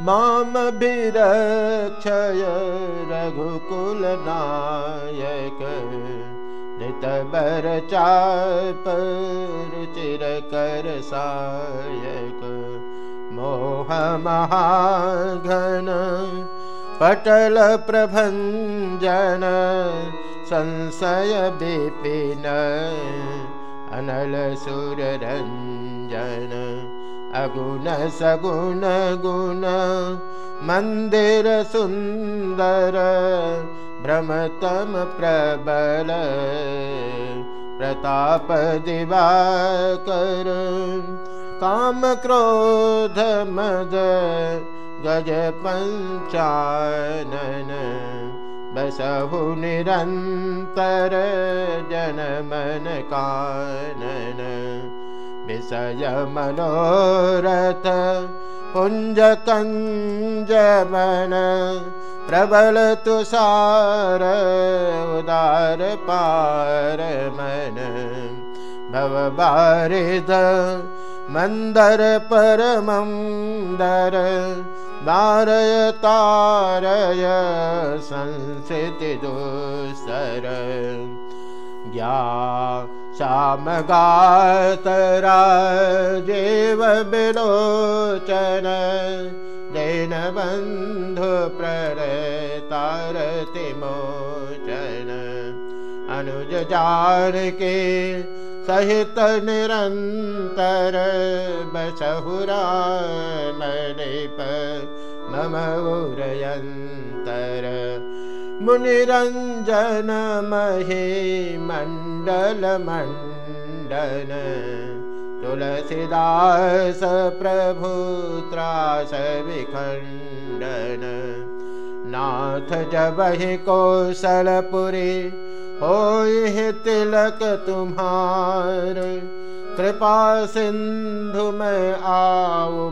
मामभिरक्षय रघुकुलनायक दिबर च पचिरकरक मोहमहाघन पटल प्रभञ्जन संशय विपिन अनल सूरञ्जन अगुण सगुण गुण। मन्दिर सुन्दर भ्रमतम प्रबल। प्रताप दिवाकर। काम क्रोध मद गज पञ्चानन बसहु निरन्तर जनमन कानन विषय मनोरथ पुञ्ज कञ्जमन प्रबल तुषार उदार पार मन। भवबारिद मन्दर परमन्दर नारय तारय संस्थिति दुसर। ज्ञा श्यामगातराजेव विलोचन दीनबन्धु प्ररतारति मोचन अनुज जानके सहित निरन्तर बसहुरा मनिप मम उरयन्तर मुनिरञ्जन महे मण्डल मंडन तुलसीदास प्रभुत्रास विखण्डन। नाथ जब जबहि कौशलपुरी हो तिलक तुम्हार। कृपा सिंधु में आओ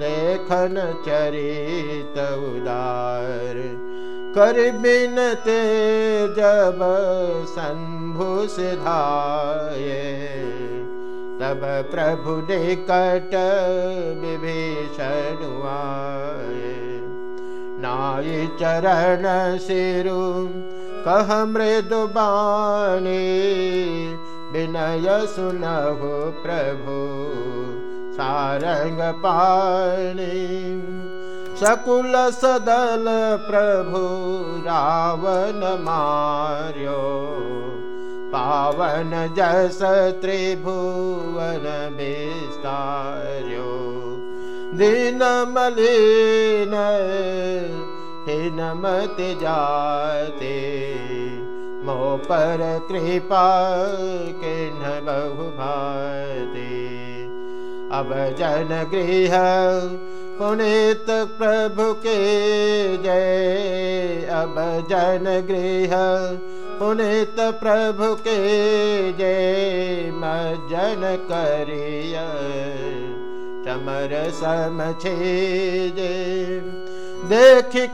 देखन चरित उदार। कर बिनते जब शंभु सिधाये। तब प्रभु निकट विभीषण आए चरण सिरु, कह मृदुबाणी विनय सुनहु प्रभु, सारंग पाणी। सकुल सदल प्रभु रावण मार्यो। पावन जस त्रिभुवन विस्तार्यो। दीन मलिन हिनमति जाते। मो पर कृपा के न बहु भाते अब जन गृह पुनित प्रभु के जय। अब जन गृह पुनित प्रभु के जय। करिय। चमर समझे जय देखि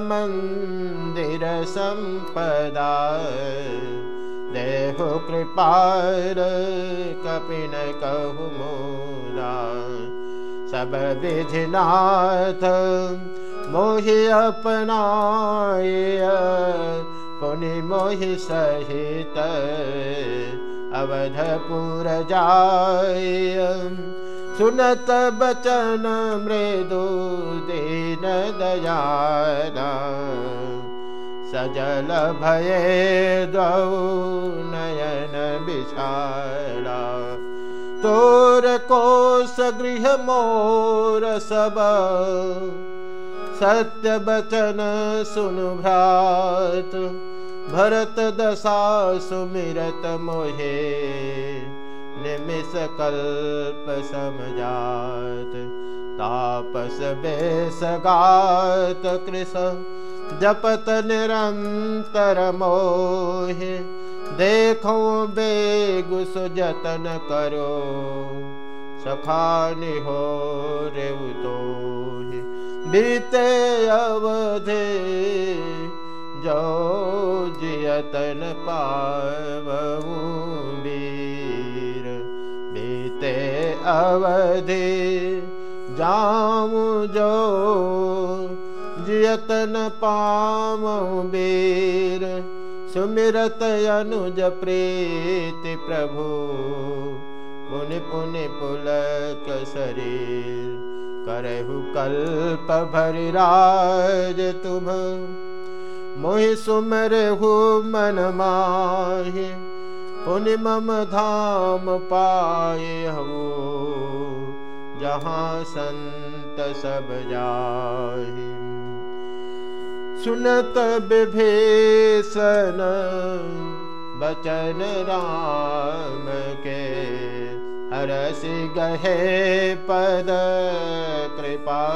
मंदिर संपदा। देहु मोरा विधिनाथ अपनाय पुनि मोहि सहित अवधपुर जाय सुनत बचन मृदु दीन दयाना सजल भय दौ नयन विशाला तोर कोश गृह मोर सब। सत्य बचन सुन भ्रात, भरत दशा सुमिरत मोहे। निमिष कल्प समझात, तापस बेसगात कृष। जपत निरंतर मोह देखो बेगुस जतन करो। सखानि हो रे तो बीते अवधे जो जियतन पावू बीर बीते अवधे जाऊँ जो जियतन पाम बेर सुमिरत अनुज प्रीति प्रभु। पुन पुन पुलक शरीर। करहु कल्प भरि राज तुम मोहि सुमरहु मन माहि। पुन मम धाम पाए हो जहाँ संत सब जाहि। सुनत विभीषण बचन राम के हरसि गहे पद कृपा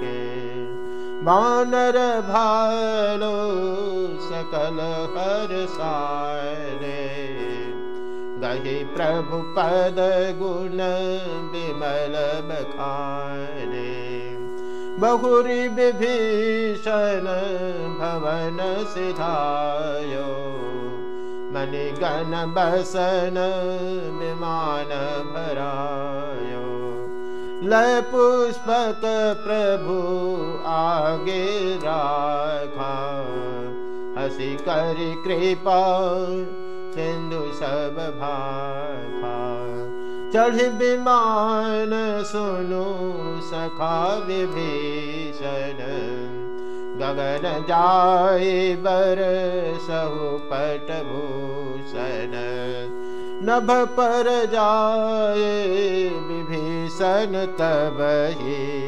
के। बानर भालो सकल हर सारे। गही प्रभु पद गुण विमल बखारे। बहुरी विभीषण भवन सिधायो मणिगण बसन विमान भरायो। लय पुष्पक प्रभु आगे राखा हसी कर कृपा सिंधु सब भाखा चढ़ विमान सुनो सखा विभीषण गगन जाए बर सहु पट भूषण। नभ पर जाए विभीषण तब ही।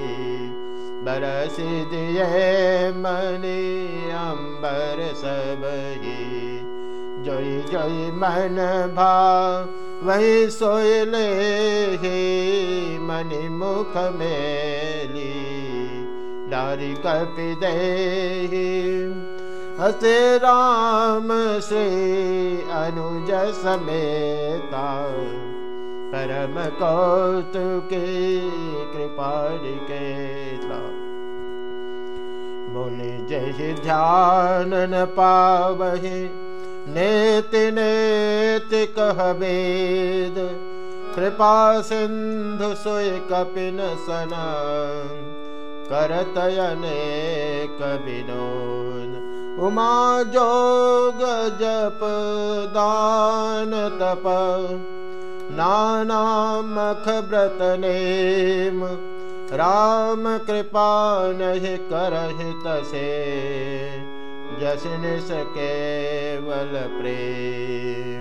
बरस दिए मणि अम्बर सब ही। जय जय मन भा वही सोयले हे मणि मुख मेली, नारी कपि दे हसे राम से अनुज समेता, परम कृपा के मुनि जय ध्यान न पावही नेति नेति कह वेद। कृपा सिंधु सोय कपिन सना करतयने कबिनोद उमा जोग जप दान तप। नाना मख व्रत नेम। राम कृपा नहीं करहि तसे जसन सकेवल प्रेम